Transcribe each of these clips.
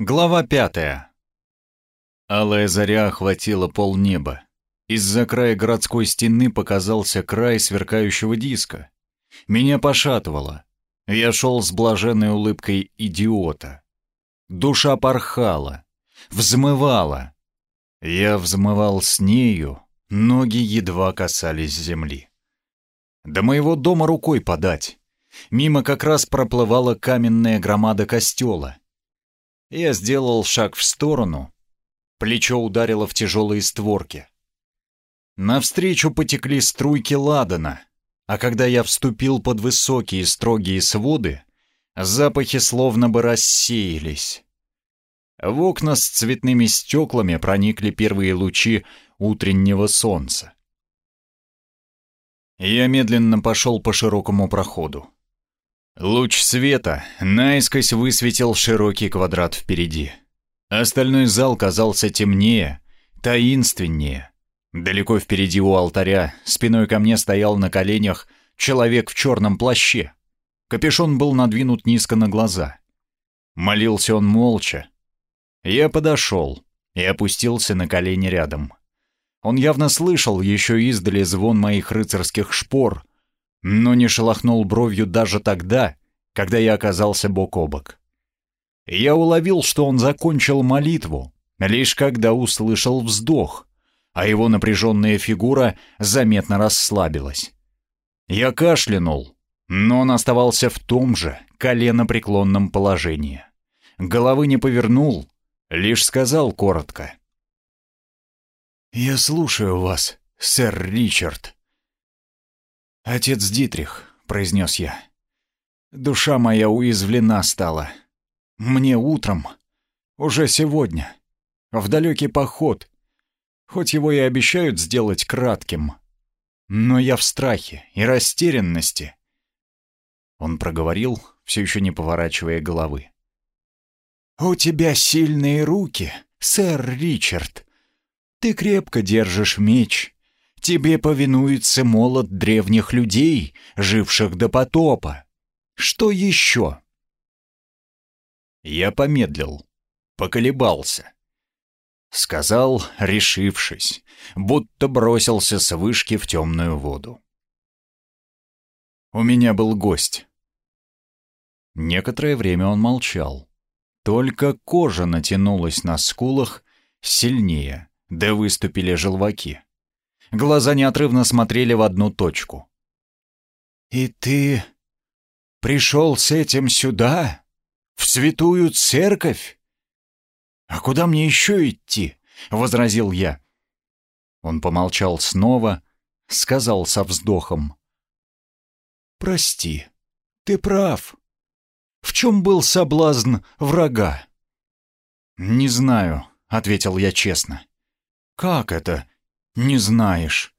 Глава пятая. Алая заря охватила полнеба. Из-за края городской стены показался край сверкающего диска. Меня пошатывало. Я шел с блаженной улыбкой идиота. Душа порхала, взмывала. Я взмывал с нею, ноги едва касались земли. До моего дома рукой подать. Мимо как раз проплывала каменная громада костела — я сделал шаг в сторону. Плечо ударило в тяжелые створки. Навстречу потекли струйки ладана, а когда я вступил под высокие строгие своды, запахи словно бы рассеялись. В окна с цветными стеклами проникли первые лучи утреннего солнца. Я медленно пошел по широкому проходу. Луч света наискось высветил широкий квадрат впереди. Остальной зал казался темнее, таинственнее. Далеко впереди у алтаря, спиной ко мне стоял на коленях человек в черном плаще. Капюшон был надвинут низко на глаза. Молился он молча. Я подошел и опустился на колени рядом. Он явно слышал еще издали звон моих рыцарских шпор, но не шелохнул бровью даже тогда, когда я оказался бок о бок. Я уловил, что он закончил молитву, лишь когда услышал вздох, а его напряженная фигура заметно расслабилась. Я кашлянул, но он оставался в том же коленопреклонном положении. Головы не повернул, лишь сказал коротко. «Я слушаю вас, сэр Ричард». «Отец Дитрих», — произнес я. «Душа моя уязвлена стала. Мне утром, уже сегодня, в далекий поход, хоть его и обещают сделать кратким, но я в страхе и растерянности». Он проговорил, все еще не поворачивая головы. «У тебя сильные руки, сэр Ричард. Ты крепко держишь меч» Тебе повинуется молот древних людей, живших до потопа. Что еще?» Я помедлил, поколебался. Сказал, решившись, будто бросился с вышки в темную воду. У меня был гость. Некоторое время он молчал. Только кожа натянулась на скулах сильнее, да выступили желваки. Глаза неотрывно смотрели в одну точку. «И ты пришел с этим сюда? В святую церковь?» «А куда мне еще идти?» — возразил я. Он помолчал снова, сказал со вздохом. «Прости, ты прав. В чем был соблазн врага?» «Не знаю», — ответил я честно. «Как это не знаешь.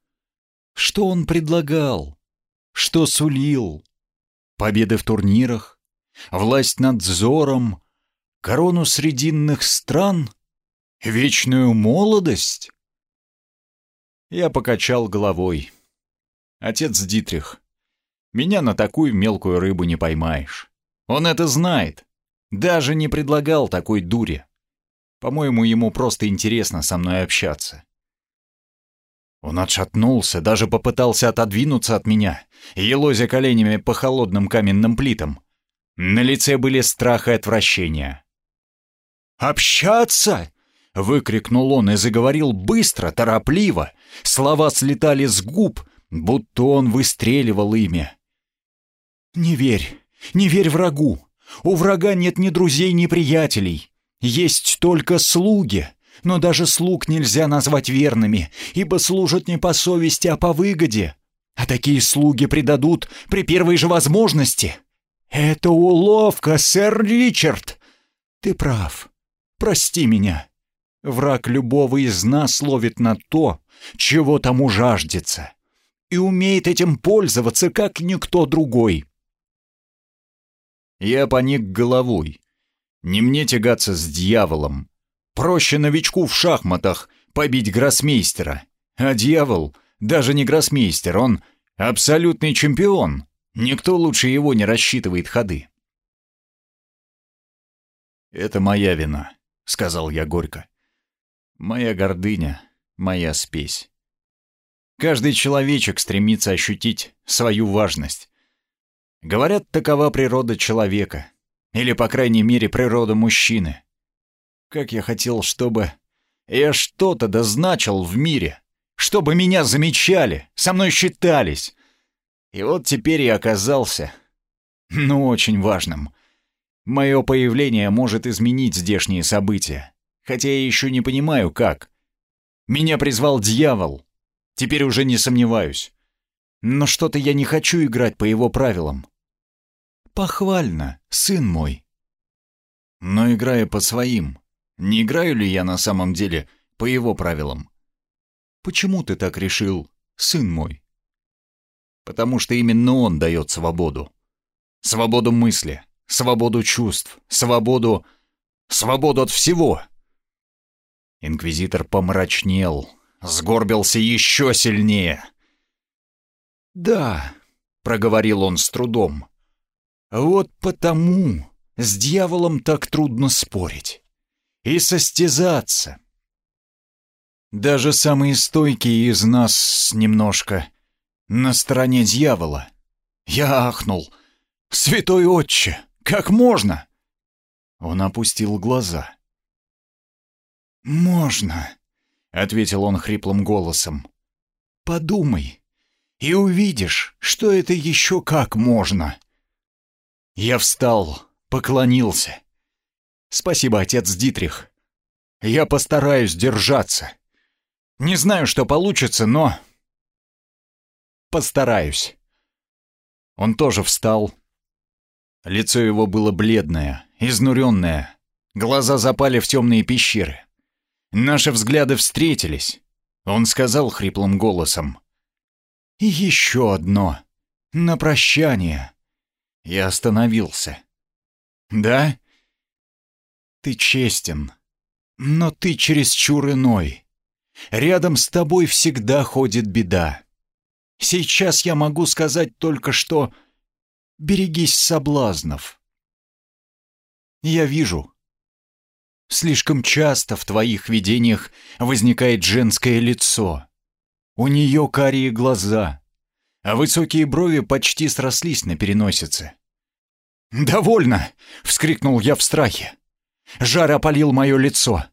Что он предлагал? Что сулил? Победы в турнирах? Власть над взором? Корону срединных стран? Вечную молодость? Я покачал головой. Отец Дитрих, меня на такую мелкую рыбу не поймаешь. Он это знает. Даже не предлагал такой дуре. По-моему, ему просто интересно со мной общаться. Он отшатнулся, даже попытался отодвинуться от меня, елозя коленями по холодным каменным плитам. На лице были страх и отвращение. «Общаться!» — выкрикнул он и заговорил быстро, торопливо. Слова слетали с губ, будто он выстреливал ими. «Не верь, не верь врагу. У врага нет ни друзей, ни приятелей. Есть только слуги но даже слуг нельзя назвать верными, ибо служат не по совести, а по выгоде. А такие слуги предадут при первой же возможности. Это уловка, сэр Ричард. Ты прав. Прости меня. Враг любого из нас ловит на то, чего тому жаждется, и умеет этим пользоваться, как никто другой. Я поник головой. Не мне тягаться с дьяволом, Проще новичку в шахматах побить гроссмейстера. А дьявол даже не гроссмейстер, он абсолютный чемпион. Никто лучше его не рассчитывает ходы. «Это моя вина», — сказал я горько. «Моя гордыня, моя спесь. Каждый человечек стремится ощутить свою важность. Говорят, такова природа человека, или, по крайней мере, природа мужчины. Как я хотел, чтобы я что-то дозначил в мире, чтобы меня замечали, со мной считались. И вот теперь я оказался, ну, очень важным. Мое появление может изменить здешние события, хотя я еще не понимаю, как. Меня призвал дьявол. Теперь уже не сомневаюсь. Но что-то я не хочу играть по его правилам. Похвально, сын мой. Но играя по своим, не играю ли я на самом деле по его правилам? Почему ты так решил, сын мой? Потому что именно он дает свободу. Свободу мысли, свободу чувств, свободу... свободу от всего. Инквизитор помрачнел, сгорбился еще сильнее. «Да», — проговорил он с трудом, — «вот потому с дьяволом так трудно спорить и состязаться. Даже самые стойкие из нас немножко на стороне дьявола. Я ахнул. «Святой отче, как можно?» Он опустил глаза. «Можно», — ответил он хриплым голосом. «Подумай, и увидишь, что это еще как можно». Я встал, поклонился. «Спасибо, отец Дитрих. Я постараюсь держаться. Не знаю, что получится, но...» «Постараюсь». Он тоже встал. Лицо его было бледное, изнуренное. Глаза запали в темные пещеры. Наши взгляды встретились. Он сказал хриплым голосом. «И еще одно. На прощание». Я остановился. «Да?» «Ты честен, но ты чересчур иной. Рядом с тобой всегда ходит беда. Сейчас я могу сказать только, что берегись соблазнов. Я вижу. Слишком часто в твоих видениях возникает женское лицо. У нее карие глаза, а высокие брови почти срослись на переносице. «Довольно!» — вскрикнул я в страхе. Жар опалил мое лицо.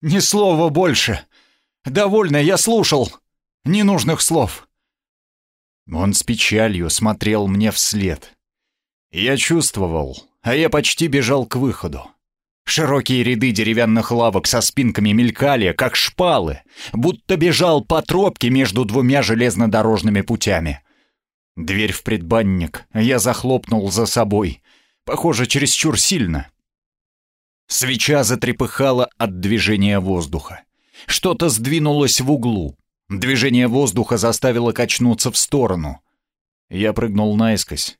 «Ни слова больше! Довольно, я слушал! Ненужных слов!» Он с печалью смотрел мне вслед. Я чувствовал, а я почти бежал к выходу. Широкие ряды деревянных лавок со спинками мелькали, как шпалы, будто бежал по тропке между двумя железнодорожными путями. Дверь в предбанник я захлопнул за собой, похоже, чересчур сильно. Свеча затрепыхала от движения воздуха. Что-то сдвинулось в углу. Движение воздуха заставило качнуться в сторону. Я прыгнул наискось.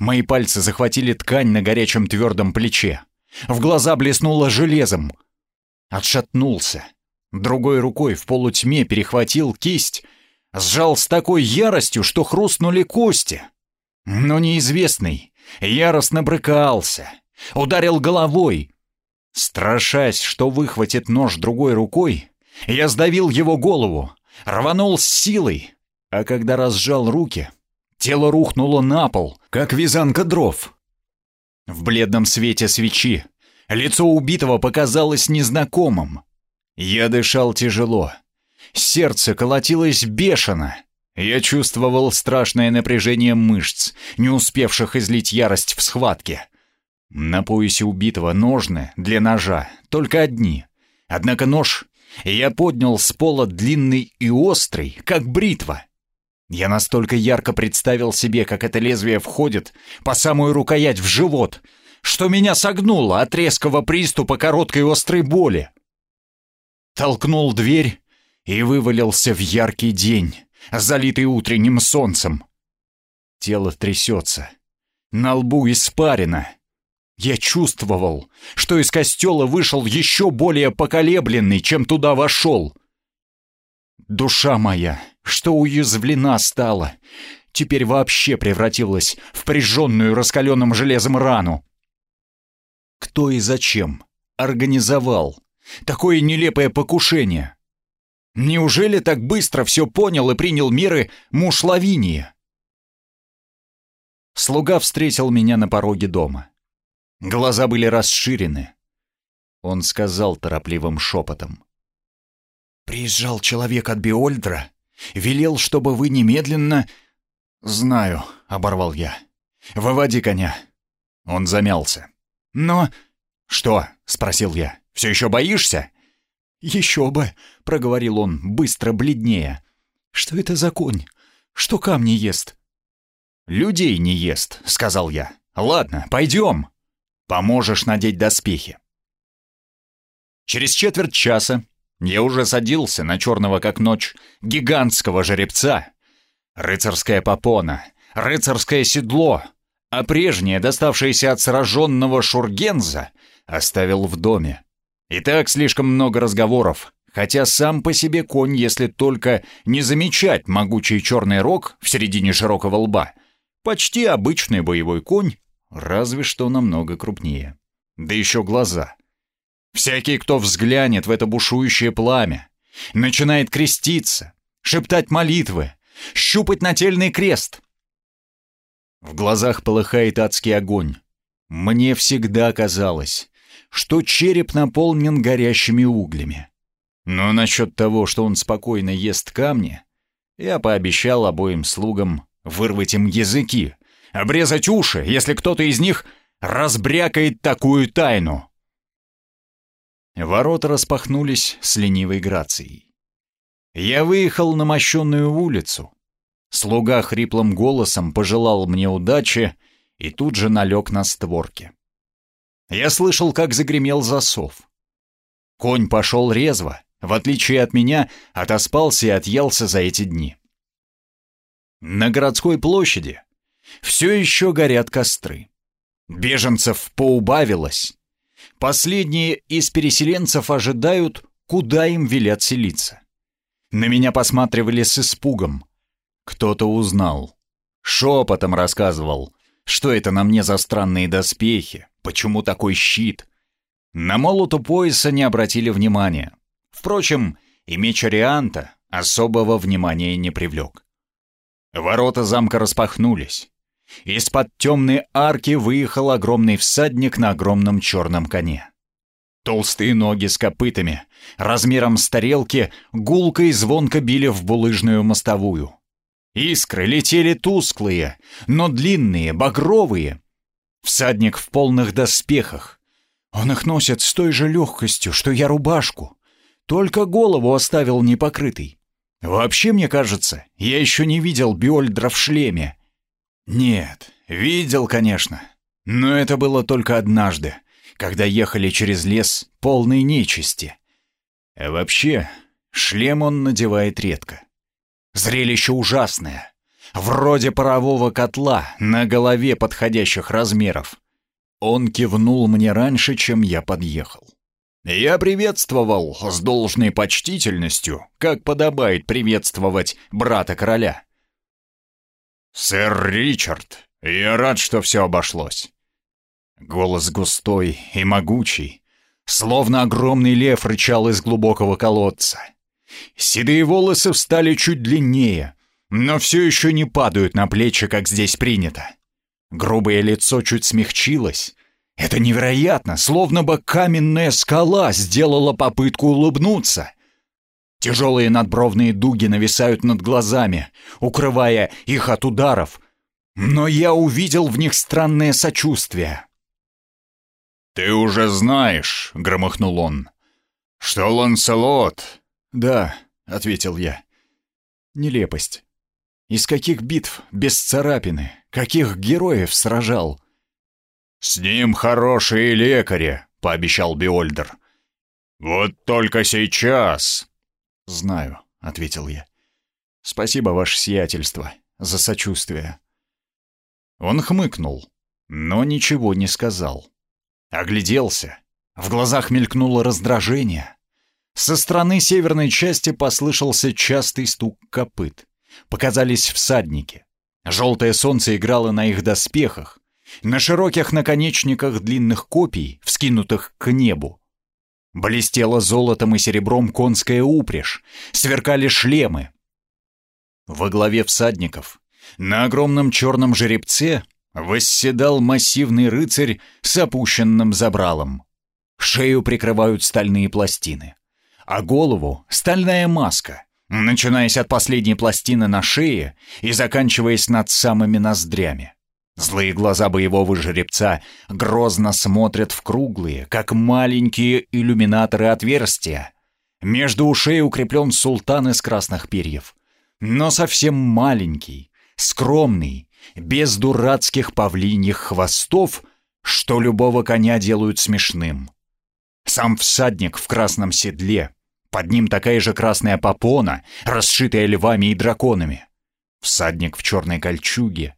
Мои пальцы захватили ткань на горячем твердом плече. В глаза блеснуло железом. Отшатнулся. Другой рукой в полутьме перехватил кисть, сжал с такой яростью, что хрустнули кости. Но неизвестный яростно брыкался, ударил головой. Страшась, что выхватит нож другой рукой, я сдавил его голову, рванул с силой, а когда разжал руки, тело рухнуло на пол, как вязанка дров. В бледном свете свечи лицо убитого показалось незнакомым. Я дышал тяжело. Сердце колотилось бешено. Я чувствовал страшное напряжение мышц, не успевших излить ярость в схватке. На поясе убитого ножны для ножа, только одни. Однако нож я поднял с пола длинный и острый, как бритва. Я настолько ярко представил себе, как это лезвие входит по самую рукоять в живот, что меня согнуло от резкого приступа короткой острой боли. Толкнул дверь и вывалился в яркий день, залитый утренним солнцем. Тело трясется. На лбу испарено. Я чувствовал, что из костела вышел еще более поколебленный, чем туда вошел. Душа моя, что уязвлена стала, теперь вообще превратилась в прижженную раскаленным железом рану. Кто и зачем организовал такое нелепое покушение? Неужели так быстро все понял и принял меры муж Лавинии? Слуга встретил меня на пороге дома. Глаза были расширены. Он сказал торопливым шепотом. «Приезжал человек от Биольдра, велел, чтобы вы немедленно...» «Знаю», — оборвал я. «Выводи коня». Он замялся. «Но...» «Что?» — спросил я. «Все еще боишься?» «Еще бы», — проговорил он, быстро бледнее. «Что это за конь? Что камни ест?» «Людей не ест», — сказал я. «Ладно, пойдем. Поможешь надеть доспехи». Через четверть часа я уже садился на черного как ночь гигантского жеребца. Рыцарская попона, рыцарское седло, а прежнее, доставшееся от сраженного Шургенза, оставил в доме. И так слишком много разговоров, хотя сам по себе конь, если только не замечать могучий черный рог в середине широкого лба, почти обычный боевой конь, разве что намного крупнее. Да еще глаза. Всякий, кто взглянет в это бушующее пламя, начинает креститься, шептать молитвы, щупать нательный крест. В глазах полыхает адский огонь. Мне всегда казалось, что череп наполнен горящими углями. Но насчет того, что он спокойно ест камни, я пообещал обоим слугам вырвать им языки, обрезать уши, если кто-то из них разбрякает такую тайну. Ворота распахнулись с ленивой грацией. Я выехал на мощенную улицу. Слуга хриплым голосом пожелал мне удачи и тут же налег на створки. Я слышал, как загремел засов. Конь пошел резво, в отличие от меня, отоспался и отъелся за эти дни. На городской площади все еще горят костры. Беженцев поубавилось. Последние из переселенцев ожидают, куда им велят селиться. На меня посматривали с испугом. Кто-то узнал. Шепотом рассказывал, что это на мне за странные доспехи, почему такой щит. На молоту пояса не обратили внимания. Впрочем, и меч Арианта особого внимания не привлек. Ворота замка распахнулись. Из-под темной арки выехал огромный всадник на огромном черном коне. Толстые ноги с копытами, размером с тарелки, гулко и звонко били в булыжную мостовую. Искры летели тусклые, но длинные, багровые. Всадник в полных доспехах. Он их носит с той же легкостью, что я рубашку. Только голову оставил непокрытой. Вообще, мне кажется, я еще не видел Бьольдра в шлеме. Нет, видел, конечно. Но это было только однажды, когда ехали через лес полный нечисти. А вообще, шлем он надевает редко. Зрелище ужасное. Вроде парового котла на голове подходящих размеров. Он кивнул мне раньше, чем я подъехал. Я приветствовал с должной почтительностью, как подобает приветствовать брата короля. «Сэр Ричард, я рад, что все обошлось». Голос густой и могучий, словно огромный лев рычал из глубокого колодца. Седые волосы встали чуть длиннее, но все еще не падают на плечи, как здесь принято. Грубое лицо чуть смягчилось. Это невероятно, словно бы каменная скала сделала попытку улыбнуться. Тяжелые надбровные дуги нависают над глазами, укрывая их от ударов, но я увидел в них странное сочувствие. «Ты уже знаешь», — громыхнул он, — «что Ланселот «Да», — ответил я. «Нелепость. Из каких битв без царапины, каких героев сражал?» «С ним хорошие лекари», — пообещал Биольдер. «Вот только сейчас...» «Знаю», — ответил я. «Спасибо, ваше сиятельство, за сочувствие». Он хмыкнул, но ничего не сказал. Огляделся. В глазах мелькнуло раздражение. Со стороны северной части послышался частый стук копыт. Показались всадники. Желтое солнце играло на их доспехах. На широких наконечниках длинных копий, вскинутых к небу, блестела золотом и серебром конская упряжь, сверкали шлемы. Во главе всадников, на огромном черном жеребце, восседал массивный рыцарь с опущенным забралом. Шею прикрывают стальные пластины, а голову — стальная маска, начинаясь от последней пластины на шее и заканчиваясь над самыми ноздрями. Злые глаза боевого жеребца грозно смотрят в круглые, как маленькие иллюминаторы отверстия. Между ушей укреплен султан из красных перьев. Но совсем маленький, скромный, без дурацких павлиньих хвостов, что любого коня делают смешным. Сам всадник в красном седле, под ним такая же красная попона, расшитая львами и драконами. Всадник в черной кольчуге.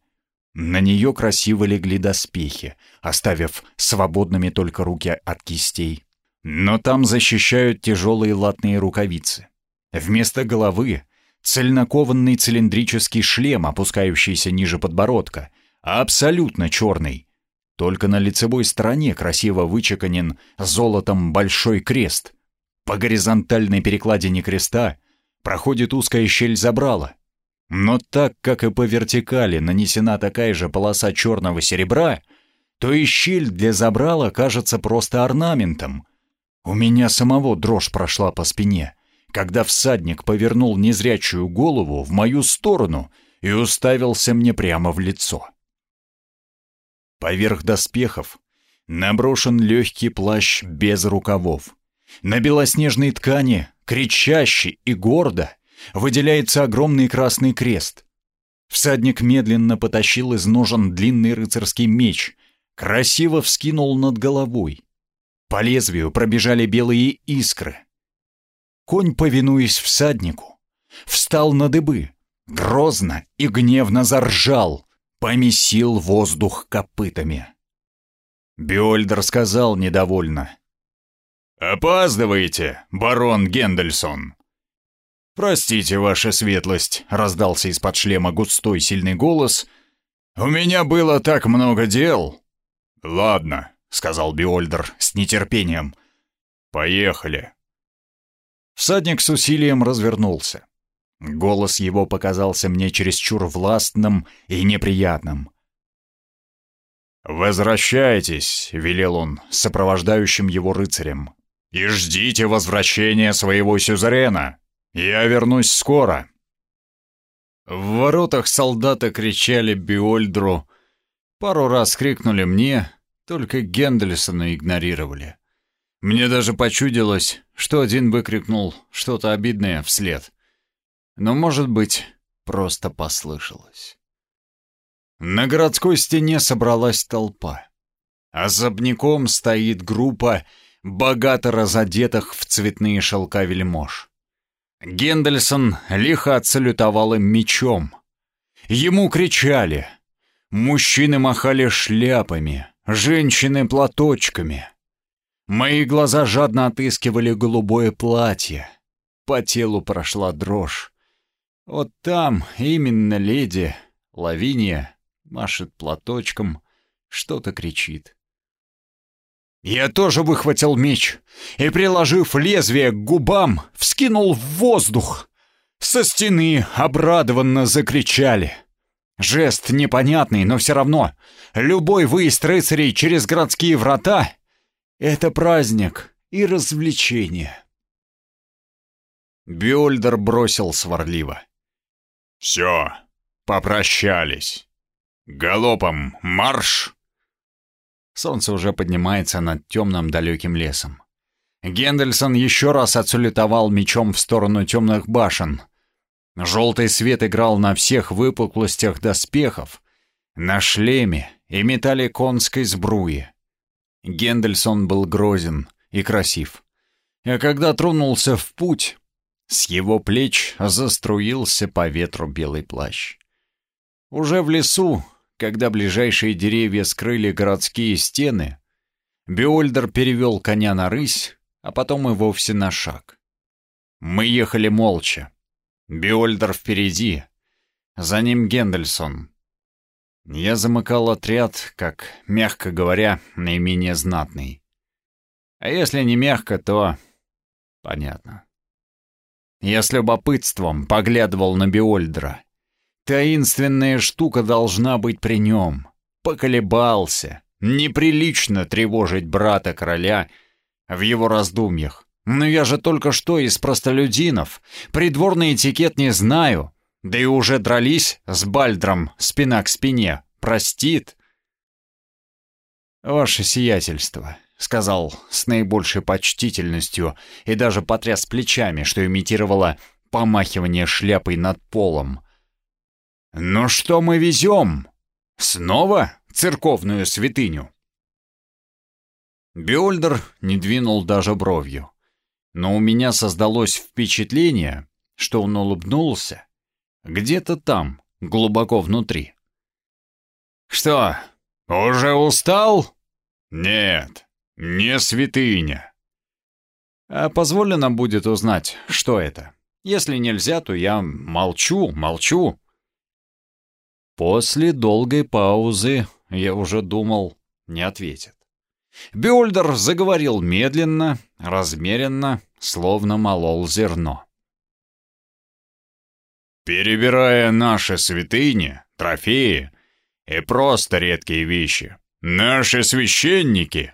На нее красиво легли доспехи, оставив свободными только руки от кистей. Но там защищают тяжелые латные рукавицы. Вместо головы цельнокованный цилиндрический шлем, опускающийся ниже подбородка, абсолютно черный. Только на лицевой стороне красиво вычеканен золотом большой крест. По горизонтальной перекладине креста проходит узкая щель забрала. Но так как и по вертикали нанесена такая же полоса черного серебра, то и щель для забрала кажется просто орнаментом. У меня самого дрожь прошла по спине — когда всадник повернул незрячую голову в мою сторону и уставился мне прямо в лицо. Поверх доспехов наброшен легкий плащ без рукавов. На белоснежной ткани, кричащий и гордо, выделяется огромный красный крест. Всадник медленно потащил из ножен длинный рыцарский меч, красиво вскинул над головой. По лезвию пробежали белые искры. Конь, повинуясь всаднику, встал на дыбы, грозно и гневно заржал, помесил воздух копытами. Бюльдер сказал недовольно. «Опаздываете, барон Гендельсон!» «Простите, ваша светлость», — раздался из-под шлема густой сильный голос. «У меня было так много дел». «Ладно», — сказал Биольдер с нетерпением. «Поехали». Всадник с усилием развернулся. Голос его показался мне чересчур властным и неприятным. «Возвращайтесь», — велел он сопровождающим его рыцарем, — «и ждите возвращения своего сюзерена. Я вернусь скоро». В воротах солдаты кричали Биольдру, пару раз крикнули мне, только Гендельсона игнорировали. Мне даже почудилось, что один выкрикнул что-то обидное вслед. Но, может быть, просто послышалось. На городской стене собралась толпа. Особняком стоит группа богато разодетых в цветные шелка вельмож. Гендельсон лихо отсалютовал им мечом. Ему кричали. Мужчины махали шляпами, женщины платочками. Мои глаза жадно отыскивали голубое платье. По телу прошла дрожь. Вот там именно леди Лавиния машет платочком, что-то кричит. Я тоже выхватил меч и, приложив лезвие к губам, вскинул в воздух. Со стены обрадованно закричали. Жест непонятный, но все равно. Любой выезд рыцарей через городские врата это праздник и развлечение. Бюльдер бросил сварливо. «Все, попрощались. Галопом марш!» Солнце уже поднимается над темным далеким лесом. Гендельсон еще раз отсулетовал мечом в сторону темных башен. Желтый свет играл на всех выпуклостях доспехов, на шлеме и металле конской сбруи. Гендельсон был грозен и красив. А когда тронулся в путь, с его плеч заструился по ветру белый плащ. Уже в лесу, когда ближайшие деревья скрыли городские стены, Биольдер перевел коня на рысь, а потом и вовсе на шаг. Мы ехали молча. Биольдер впереди, за ним Гендельсон. Я замыкал отряд, как, мягко говоря, наименее знатный. А если не мягко, то... Понятно. Я с любопытством поглядывал на Биольдра. Таинственная штука должна быть при нем. Поколебался. Неприлично тревожить брата короля в его раздумьях. Но я же только что из простолюдинов. Придворный этикет не знаю. Да и уже дрались с Бальдром спина к спине. Простит. Ваше сиятельство, — сказал с наибольшей почтительностью и даже потряс плечами, что имитировало помахивание шляпой над полом. «Ну что мы везем? Снова церковную святыню?» Бёльдер не двинул даже бровью. Но у меня создалось впечатление, что он улыбнулся где-то там, глубоко внутри. «Что, уже устал?» «Нет, не святыня». «А позволено будет узнать, что это? Если нельзя, то я молчу, молчу». После долгой паузы я уже думал, не ответит. Бюльдер заговорил медленно, размеренно, словно молол зерно. «Перебирая наши святыни, трофеи и просто редкие вещи, наши священники,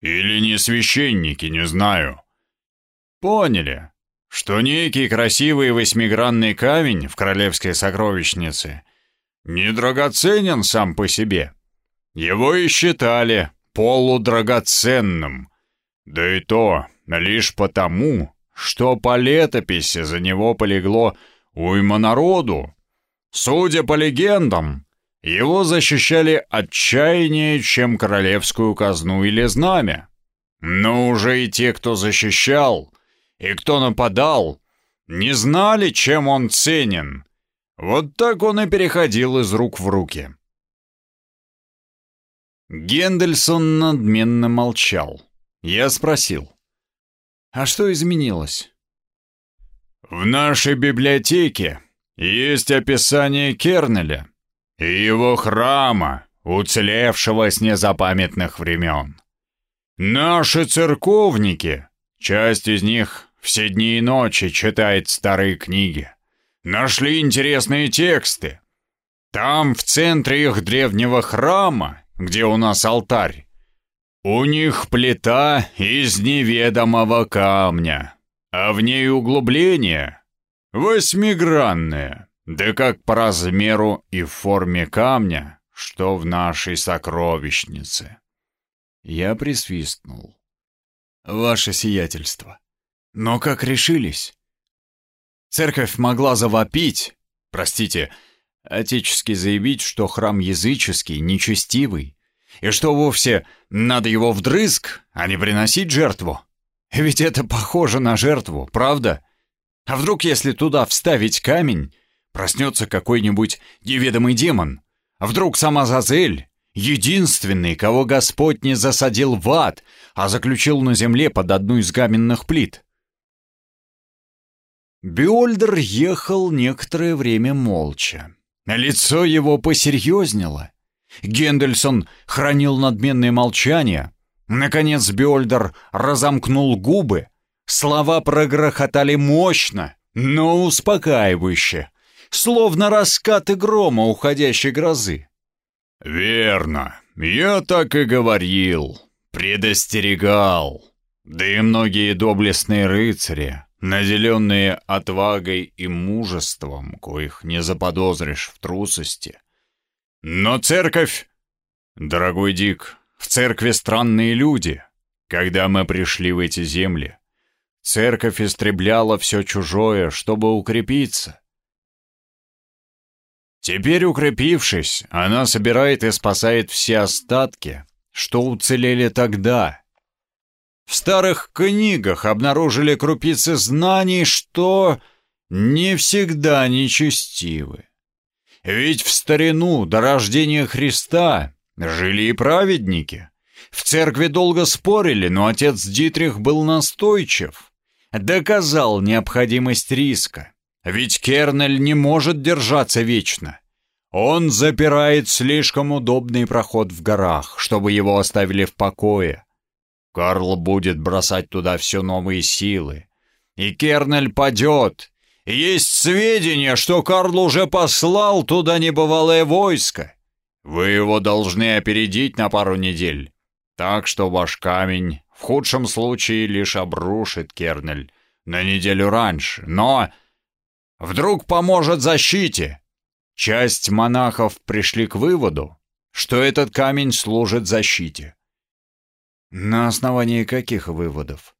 или не священники, не знаю, поняли, что некий красивый восьмигранный камень в королевской сокровищнице — не драгоценен сам по себе. Его и считали полудрагоценным. Да и то лишь потому, что по летописи за него полегло уйма народу. Судя по легендам, его защищали отчаяннее, чем королевскую казну или знамя. Но уже и те, кто защищал, и кто нападал, не знали, чем он ценен, вот так он и переходил из рук в руки. Гендельсон надменно молчал. Я спросил. «А что изменилось?» «В нашей библиотеке есть описание Кернеля и его храма, уцелевшего с незапамятных времен. Наши церковники, часть из них все дни и ночи читает старые книги нашли интересные тексты. Там, в центре их древнего храма, где у нас алтарь, у них плита из неведомого камня, а в ней углубление восьмигранное, да как по размеру и форме камня, что в нашей сокровищнице. Я присвистнул. «Ваше сиятельство. Но как решились?» Церковь могла завопить, простите, отечески заявить, что храм языческий, нечестивый, и что вовсе надо его вдрызг, а не приносить жертву. Ведь это похоже на жертву, правда? А вдруг, если туда вставить камень, проснется какой-нибудь неведомый демон? А вдруг сама Зазель, единственный, кого Господь не засадил в ад, а заключил на земле под одну из каменных плит? Бюльдер ехал некоторое время молча. Лицо его посерьезнело. Гендельсон хранил надменное молчание. Наконец Бюльдер разомкнул губы. Слова прогрохотали мощно, но успокаивающе, словно раскаты грома уходящей грозы. «Верно, я так и говорил, предостерегал. Да и многие доблестные рыцари, наделенные отвагой и мужеством, коих не заподозришь в трусости. Но церковь... Дорогой Дик, в церкви странные люди. Когда мы пришли в эти земли, церковь истребляла все чужое, чтобы укрепиться. Теперь, укрепившись, она собирает и спасает все остатки, что уцелели тогда — в старых книгах обнаружили крупицы знаний, что не всегда нечестивы. Ведь в старину до рождения Христа жили и праведники. В церкви долго спорили, но отец Дитрих был настойчив. Доказал необходимость риска. Ведь Кернель не может держаться вечно. Он запирает слишком удобный проход в горах, чтобы его оставили в покое. Карл будет бросать туда все новые силы. И Кернель падет. Есть сведения, что Карл уже послал туда небывалое войско. Вы его должны опередить на пару недель. Так что ваш камень в худшем случае лишь обрушит Кернель на неделю раньше, но вдруг поможет защите. Часть монахов пришли к выводу, что этот камень служит защите. На основании каких выводов?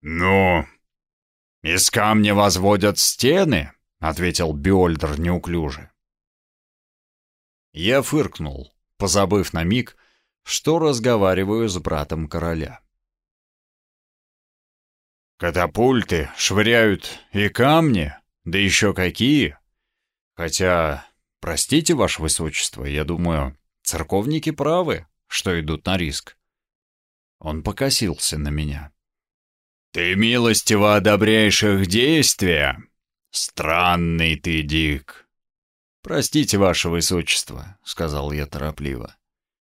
Ну, из камня возводят стены, ответил Бёльдер неуклюже. Я фыркнул, позабыв на миг, что разговариваю с братом короля. Катапульты швыряют и камни, да еще какие. Хотя, простите, ваше высочество, я думаю, церковники правы, что идут на риск. Он покосился на меня. «Ты милостиво одобряешь их действия? Странный ты, Дик!» «Простите, ваше высочество», — сказал я торопливо.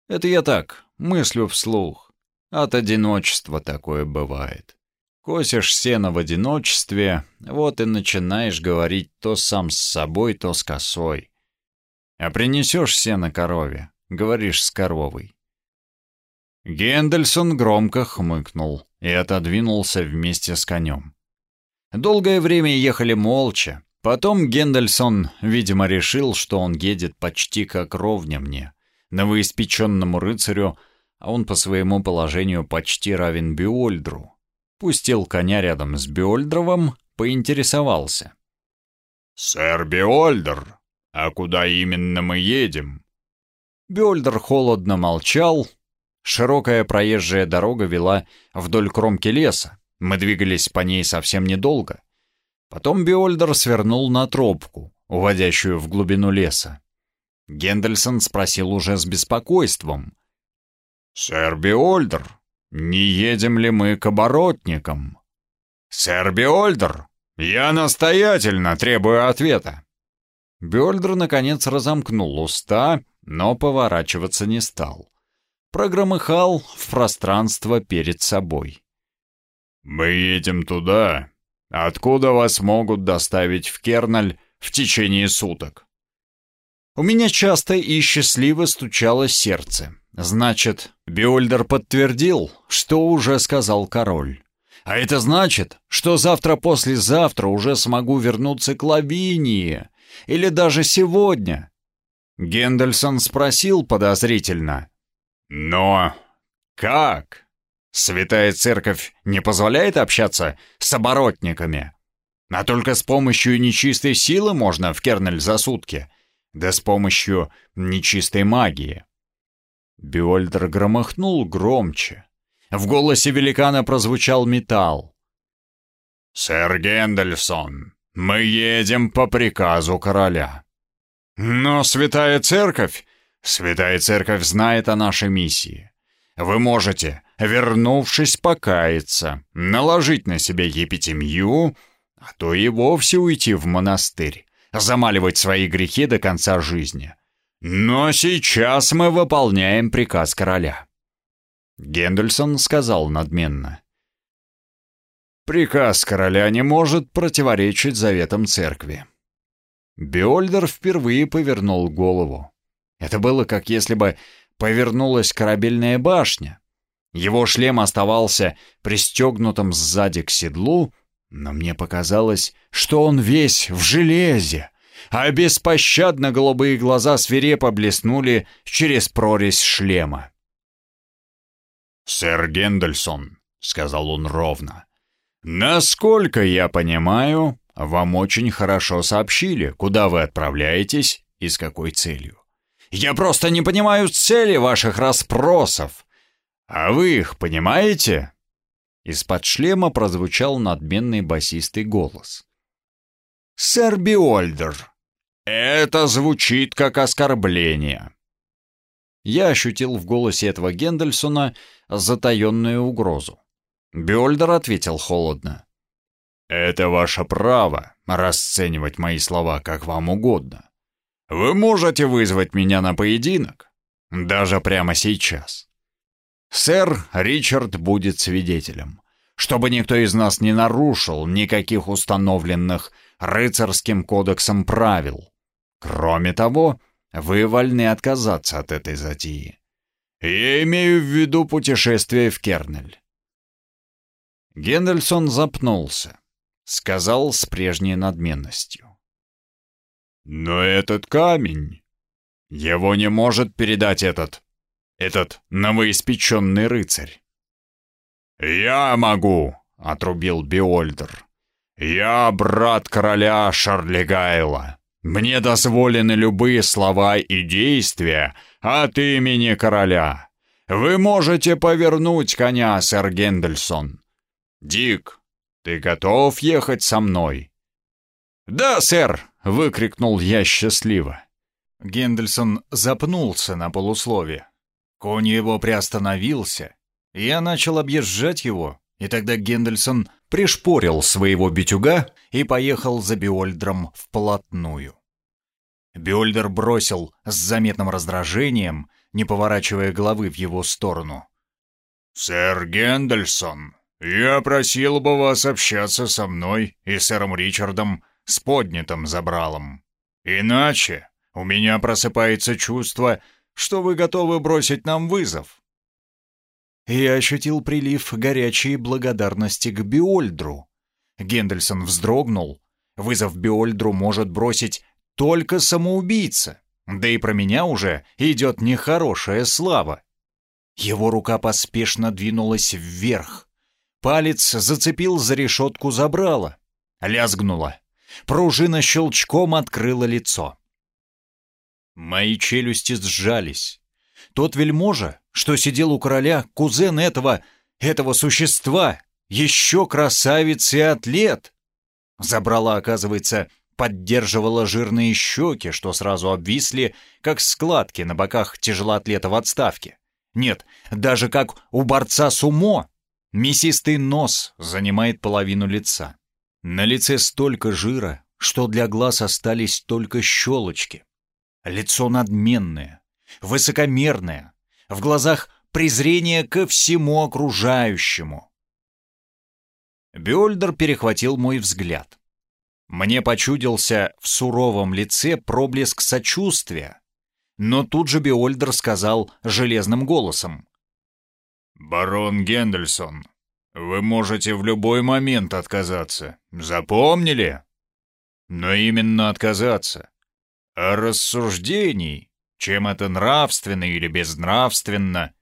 «Это я так, мыслю вслух. От одиночества такое бывает. Косишь сено в одиночестве, вот и начинаешь говорить то сам с собой, то с косой. А принесешь сено корове, говоришь с коровой. Гендельсон громко хмыкнул и отодвинулся вместе с конем. Долгое время ехали молча. Потом Гендельсон, видимо, решил, что он едет почти как ровня мне, новоиспеченному рыцарю, а он по своему положению почти равен Биольдру, пустил коня рядом с Биольдровым, поинтересовался. «Сэр Биольдер, а куда именно мы едем?» Биольдер холодно молчал. Широкая проезжая дорога вела вдоль кромки леса. Мы двигались по ней совсем недолго. Потом Биольдер свернул на тропку, уводящую в глубину леса. Гендельсон спросил уже с беспокойством. «Сэр Биольдер, не едем ли мы к оборотникам? Сэр Биольдер, я настоятельно требую ответа. Бёльдер, наконец, разомкнул уста, но поворачиваться не стал. Прогромыхал в пространство перед собой. «Мы едем туда, откуда вас могут доставить в Керналь в течение суток». У меня часто и счастливо стучало сердце. Значит, Биольдер подтвердил, что уже сказал король. А это значит, что завтра-послезавтра уже смогу вернуться к Лавинии. Или даже сегодня. Гендельсон спросил подозрительно. «Но как? Святая Церковь не позволяет общаться с оборотниками? А только с помощью нечистой силы можно в Кернель за сутки, да с помощью нечистой магии». Бюльдер громыхнул громче. В голосе великана прозвучал металл. «Сэр Гендельсон, мы едем по приказу короля». «Но Святая Церковь...» «Святая Церковь знает о нашей миссии. Вы можете, вернувшись, покаяться, наложить на себя епитемью, а то и вовсе уйти в монастырь, замаливать свои грехи до конца жизни. Но сейчас мы выполняем приказ короля. Гендельсон сказал надменно. Приказ короля не может противоречить заветам церкви. Бёльдер впервые повернул голову. Это было как если бы повернулась корабельная башня. Его шлем оставался пристегнутым сзади к седлу, но мне показалось, что он весь в железе, а беспощадно голубые глаза свирепо блеснули через прорезь шлема. «Сэр Гендельсон», — сказал он ровно, — «насколько я понимаю, вам очень хорошо сообщили, куда вы отправляетесь и с какой целью. Я просто не понимаю цели ваших расспросов. А вы их понимаете?» Из-под шлема прозвучал надменный басистый голос. «Сэр Биольдер, это звучит как оскорбление». Я ощутил в голосе этого Гендельсона затаенную угрозу. Бёльдер ответил холодно. «Это ваше право расценивать мои слова как вам угодно. Вы можете вызвать меня на поединок? Даже прямо сейчас. Сэр Ричард будет свидетелем, чтобы никто из нас не нарушил никаких установленных рыцарским кодексом правил. Кроме того, вы вольны отказаться от этой затеи. Я имею в виду путешествие в Кернель. Гендельсон запнулся, сказал с прежней надменностью. «Но этот камень, его не может передать этот, этот новоиспеченный рыцарь». «Я могу», — отрубил Биольдер. «Я брат короля Шарлигайла. Мне дозволены любые слова и действия от имени короля. Вы можете повернуть коня, сэр Гендельсон. Дик, ты готов ехать со мной?» «Да, сэр!» — выкрикнул я счастливо. Гендельсон запнулся на полуслове. Конь его приостановился. Я начал объезжать его, и тогда Гендельсон пришпорил своего битюга и поехал за Биольдром вплотную. Биольдер бросил с заметным раздражением, не поворачивая головы в его сторону. «Сэр Гендельсон, я просил бы вас общаться со мной и сэром Ричардом с поднятым забралом. Иначе у меня просыпается чувство, что вы готовы бросить нам вызов». Я ощутил прилив горячей благодарности к Биольдру. Гендельсон вздрогнул. Вызов Биольдру может бросить только самоубийца. Да и про меня уже идет нехорошая слава. Его рука поспешно двинулась вверх. Палец зацепил за решетку забрала. Лязгнула. Пружина щелчком открыла лицо. Мои челюсти сжались. Тот вельможа, что сидел у короля, кузен этого, этого существа, еще красавец и атлет. Забрала, оказывается, поддерживала жирные щеки, что сразу обвисли, как складки на боках тяжелоатлета в отставке. Нет, даже как у борца сумо. Мясистый нос занимает половину лица. На лице столько жира, что для глаз остались только щелочки. Лицо надменное, высокомерное, в глазах презрение ко всему окружающему. Бюльдер перехватил мой взгляд. Мне почудился в суровом лице проблеск сочувствия, но тут же Биольдер сказал железным голосом. «Барон Гендельсон, вы можете в любой момент отказаться. Запомнили? Но именно отказаться. А рассуждений, чем это нравственно или безнравственно,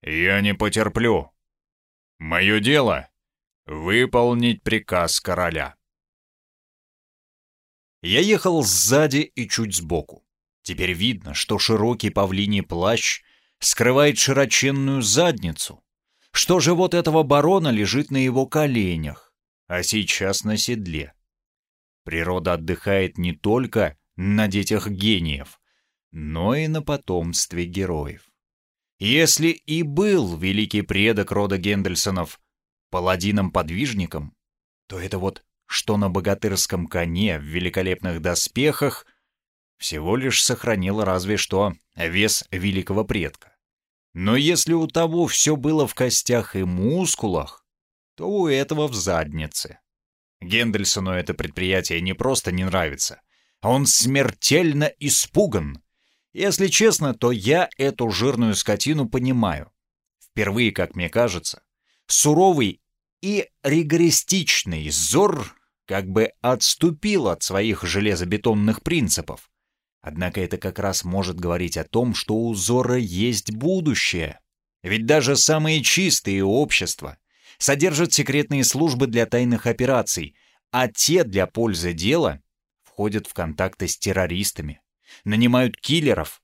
я не потерплю. Мое дело — выполнить приказ короля». Я ехал сзади и чуть сбоку. Теперь видно, что широкий павлиний плащ скрывает широченную задницу, что живот этого барона лежит на его коленях, а сейчас на седле. Природа отдыхает не только на детях гениев, но и на потомстве героев. Если и был великий предок рода Гендельсонов паладином-подвижником, то это вот что на богатырском коне в великолепных доспехах всего лишь сохранил разве что вес великого предка. Но если у того все было в костях и мускулах, то у этого в заднице. Гендельсону это предприятие не просто не нравится, а он смертельно испуган. Если честно, то я эту жирную скотину понимаю. Впервые, как мне кажется, суровый и ригористичный Зор как бы отступил от своих железобетонных принципов. Однако это как раз может говорить о том, что у Зора есть будущее. Ведь даже самые чистые общества содержат секретные службы для тайных операций, а те для пользы дела входят в контакты с террористами, нанимают киллеров,